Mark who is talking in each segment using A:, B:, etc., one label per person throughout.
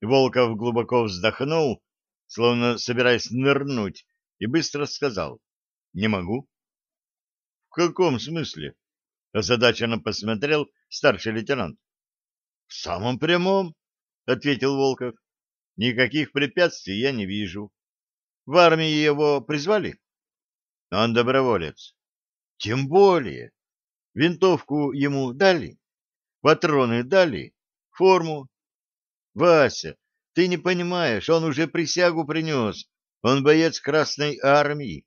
A: Волков глубоко вздохнул, словно собираясь нырнуть, и быстро сказал. — Не могу. — В каком смысле? — озадаченно посмотрел старший лейтенант. — В самом прямом, — ответил Волков. — Никаких препятствий я не вижу. В армии его призвали? — Он доброволец. — Тем более. Винтовку ему дали? Патроны дали? Форму? Вася, ты не понимаешь, он уже присягу принес. Он боец Красной Армии.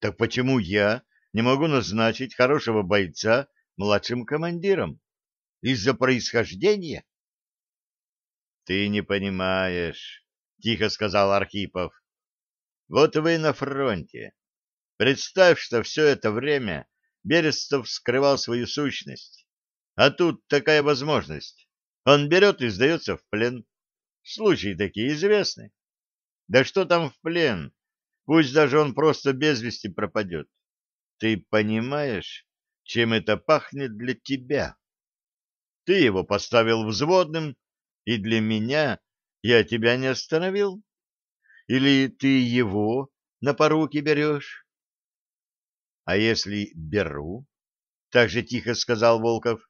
A: Так почему я не могу назначить хорошего бойца младшим командиром? Из-за происхождения? Ты не понимаешь, тихо сказал Архипов. Вот вы на фронте. Представь, что все это время Берестов скрывал свою сущность. А тут такая возможность. Он берет и сдается в плен. Случаи такие известны. Да что там в плен? Пусть даже он просто без вести пропадет. Ты понимаешь, чем это пахнет для тебя? Ты его поставил взводным, и для меня я тебя не остановил? Или ты его на поруки берешь? — А если беру? — так же тихо сказал Волков. —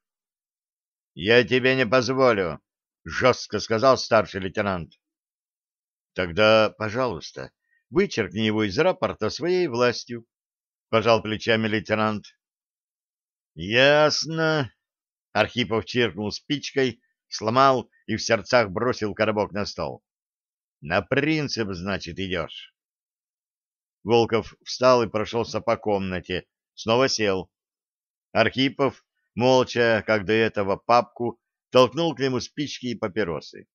A: Я тебе не позволю, — жестко сказал старший лейтенант. — Тогда, пожалуйста, вычеркни его из рапорта своей властью, — пожал плечами лейтенант. — Ясно. Архипов чиркнул спичкой, сломал и в сердцах бросил коробок на стол. На принцип, значит, идешь. Волков встал и прошелся по комнате, снова сел. Архипов, молча, как до этого папку, толкнул к нему спички и папиросы.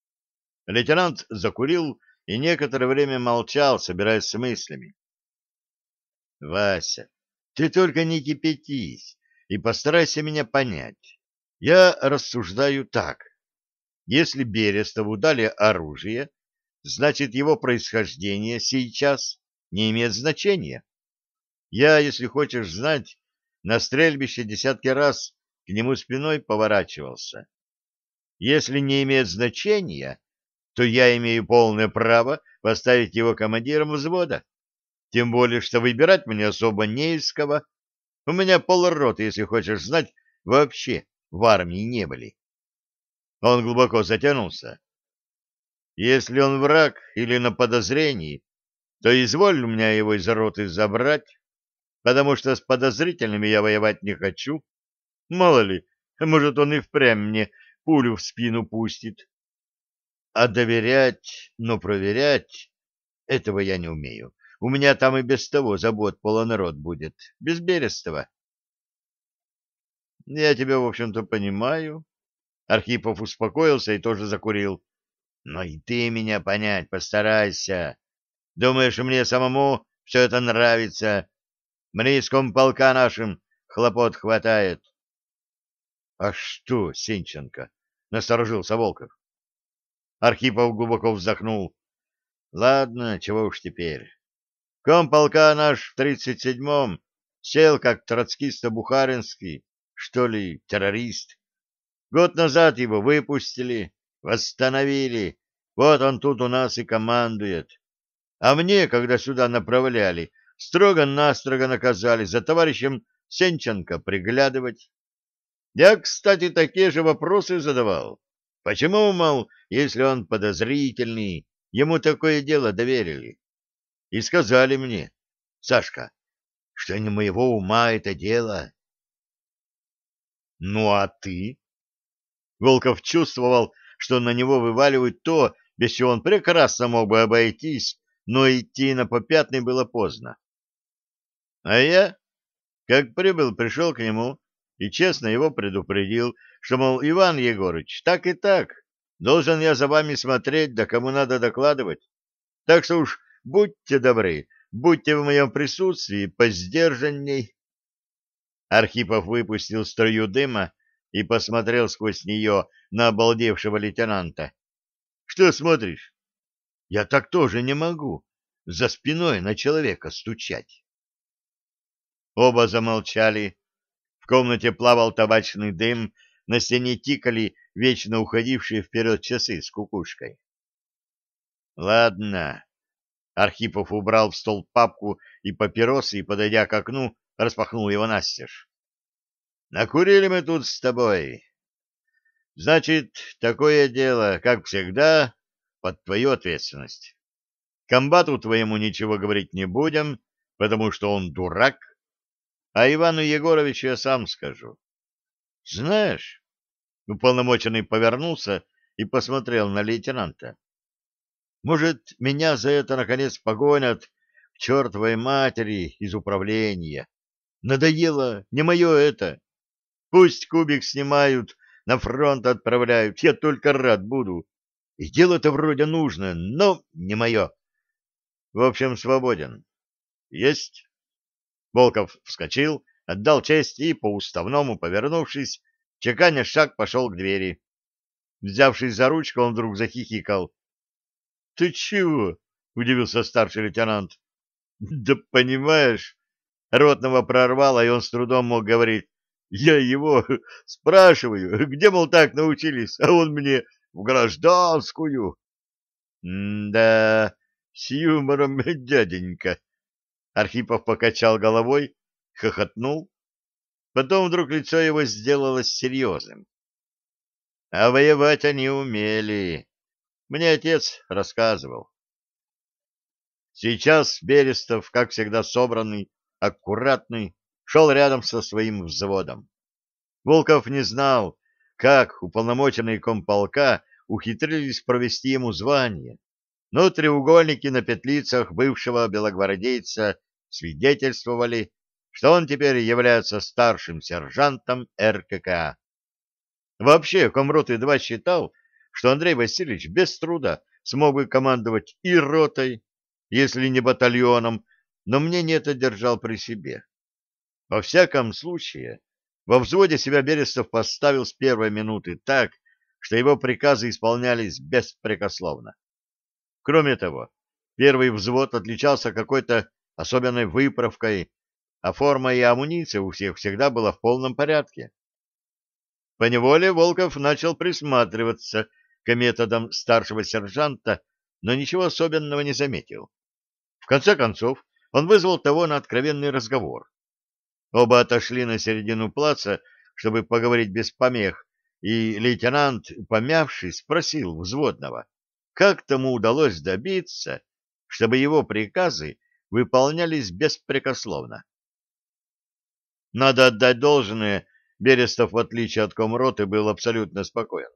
A: Лейтенант закурил и некоторое время молчал, собираясь с мыслями. — Вася, ты только не кипятись и постарайся меня понять. Я рассуждаю так. Если Берестову дали оружие, значит, его происхождение сейчас не имеет значения. Я, если хочешь знать, на стрельбище десятки раз к нему спиной поворачивался. Если не имеет значения, то я имею полное право поставить его командиром взвода. Тем более, что выбирать мне особо не из кого. У меня полроты, если хочешь знать, вообще в армии не были. Он глубоко затянулся. Если он враг или на подозрении, то изволь у меня его из роты забрать, потому что с подозрительными я воевать не хочу. Мало ли, может, он и впрямь мне пулю в спину пустит. А доверять, но проверять — этого я не умею. У меня там и без того забот полонарод будет, без Берестова. Я тебя, в общем-то, понимаю. Архипов успокоился и тоже закурил. Но и ты меня понять постарайся. Думаешь, мне самому все это нравится? Мне из комполка нашим хлопот хватает. — А что, Сенченко? — насторожился Волков. Архипов глубоко вздохнул. — Ладно, чего уж теперь. Комполка наш в тридцать седьмом сел как троцкисто-бухаринский, что ли, террорист. Год назад его выпустили, Восстановили. Вот он тут у нас и командует. А мне, когда сюда направляли, строго-настрого наказали за товарищем Сенченко приглядывать. Я, кстати, такие же вопросы задавал. Почему, мол, если он подозрительный, ему такое дело доверили? И сказали мне, Сашка, что не моего ума это дело. Ну а ты? Волков чувствовал, что на него вываливают то, без чего он прекрасно мог бы обойтись, но идти на попятный было поздно. А я, как прибыл, пришел к нему и честно его предупредил, что, мол, Иван Егорыч, так и так, должен я за вами смотреть, да кому надо докладывать. Так что уж будьте добры, будьте в моем присутствии поздержанней. Архипов выпустил струю дыма и посмотрел сквозь нее на обалдевшего лейтенанта. — Что смотришь? — Я так тоже не могу. За спиной на человека стучать. Оба замолчали. В комнате плавал табачный дым, на стене тикали вечно уходившие вперед часы с кукушкой. Ладно. Архипов убрал в стол папку и папиросы и, подойдя к окну, распахнул его настежь. Накурили мы тут с тобой. Значит, такое дело, как всегда, под твою ответственность. Комбату твоему ничего говорить не будем, потому что он дурак, а Ивану Егоровичу я сам скажу. Знаешь, уполномоченный повернулся и посмотрел на лейтенанта. Может, меня за это, наконец, погонят к чертовой матери из управления. Надоело, не мое это. Пусть кубик снимают, на фронт отправляют, я только рад буду. И дело-то вроде нужно, но не мое. В общем, свободен. Есть. Волков вскочил, отдал честь и, по-уставному повернувшись, чеканя шаг, пошел к двери. Взявшись за ручку, он вдруг захихикал. — Ты чего? — удивился старший лейтенант. — Да понимаешь, ротного прорвало, и он с трудом мог говорить. Я его спрашиваю, где, мол, так научились, а он мне в гражданскую. — Да, с юмором, дяденька. Архипов покачал головой, хохотнул. Потом вдруг лицо его сделалось серьезным. А воевать они умели. Мне отец рассказывал. Сейчас Берестов, как всегда собранный, аккуратный, шел рядом со своим взводом. Волков не знал, как уполномоченные комполка ухитрились провести ему звание, но треугольники на петлицах бывшего белогвардейца свидетельствовали, что он теперь является старшим сержантом РКК. Вообще, Комроты-2 считал, что Андрей Васильевич без труда смог бы командовать и ротой, если не батальоном, но мнение это держал при себе. Во всяком случае, во взводе себя Берестов поставил с первой минуты так, что его приказы исполнялись беспрекословно. Кроме того, первый взвод отличался какой-то особенной выправкой, а форма и амуниция у всех всегда была в полном порядке. Поневоле Волков начал присматриваться к методам старшего сержанта, но ничего особенного не заметил. В конце концов, он вызвал того на откровенный разговор. Оба отошли на середину плаца, чтобы поговорить без помех, и лейтенант, помявшись, спросил взводного, как тому удалось добиться, чтобы его приказы выполнялись беспрекословно. Надо отдать должное, Берестов, в отличие от комроты, был абсолютно спокоен.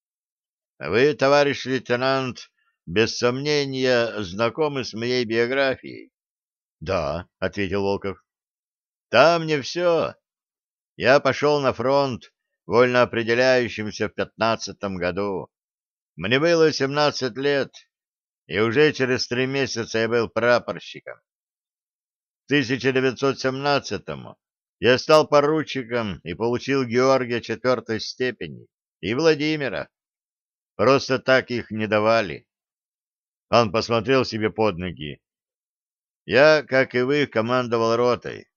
A: — Вы, товарищ лейтенант, без сомнения, знакомы с моей биографией? — Да, — ответил Волков. — Там не все. Я пошел на фронт, вольно определяющимся в пятнадцатом году. Мне было семнадцать лет, и уже через три месяца я был прапорщиком. В 1917-му я стал поручиком и получил Георгия четвертой степени и Владимира. Просто так их не давали. Он посмотрел себе под ноги. Я, как и вы, командовал ротой.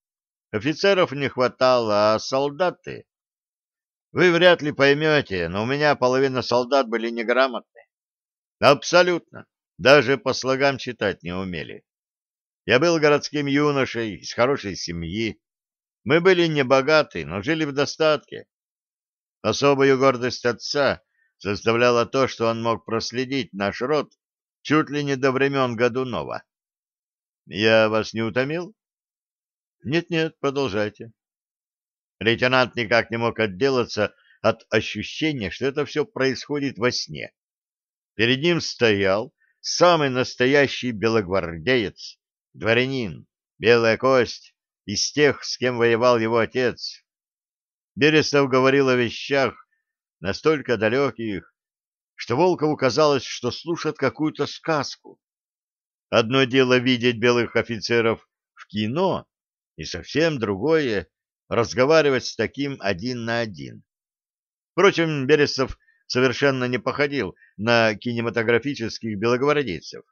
A: Офицеров не хватало, а солдаты... Вы вряд ли поймете, но у меня половина солдат были неграмотны. Абсолютно. Даже по слогам читать не умели. Я был городским юношей из хорошей семьи. Мы были не богаты, но жили в достатке. Особую гордость отца составляло то, что он мог проследить наш род чуть ли не до времен Годунова. Я вас не утомил? Нет-нет, продолжайте. Лейтенант никак не мог отделаться от ощущения, что это все происходит во сне. Перед ним стоял самый настоящий белогвардеец, дворянин, белая кость, из тех, с кем воевал его отец. Берестов говорил о вещах, настолько далеких, что Волкову казалось, что слушает какую-то сказку. Одно дело видеть белых офицеров в кино, и совсем другое — разговаривать с таким один на один. Впрочем, Берестов совершенно не походил на кинематографических белогвардейцев.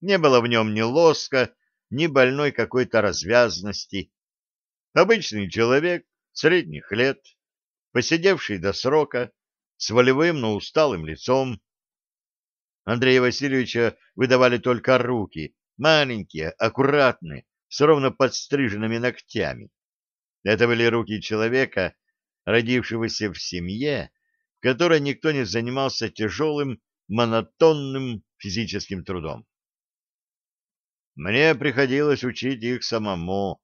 A: Не было в нем ни лоска, ни больной какой-то развязности. Обычный человек средних лет, посидевший до срока, с волевым, но усталым лицом. Андрея Васильевича выдавали только руки, маленькие, аккуратные, с ровно подстриженными ногтями. Это были руки человека, родившегося в семье, которой никто не занимался тяжелым, монотонным физическим трудом. Мне приходилось учить их самому.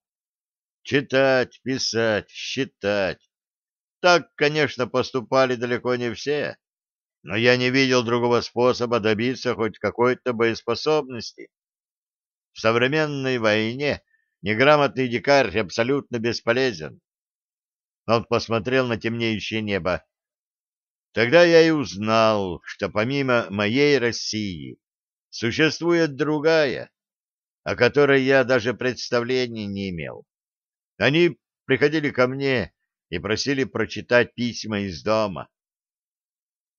A: Читать, писать, считать. Так, конечно, поступали далеко не все, но я не видел другого способа добиться хоть какой-то боеспособности. В современной войне неграмотный дикарь абсолютно бесполезен. Он посмотрел на темнеющее небо. Тогда я и узнал, что помимо моей России существует другая, о которой я даже представления не имел. Они приходили ко мне и просили прочитать письма из дома.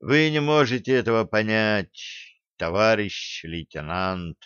A: Вы не можете этого понять, товарищ лейтенант.